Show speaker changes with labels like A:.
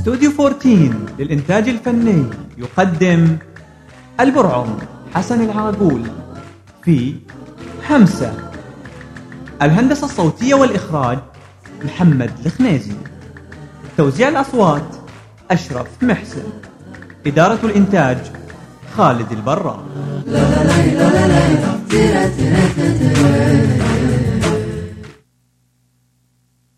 A: استوديو 14 للإنتاج الفني يقدم البرعم حسن العاقول في همسة الهندسة الصوتية والإخراج محمد الخنيزي توزيع الأصوات أشرف محسن. إدارة الإنتاج خالد البراء.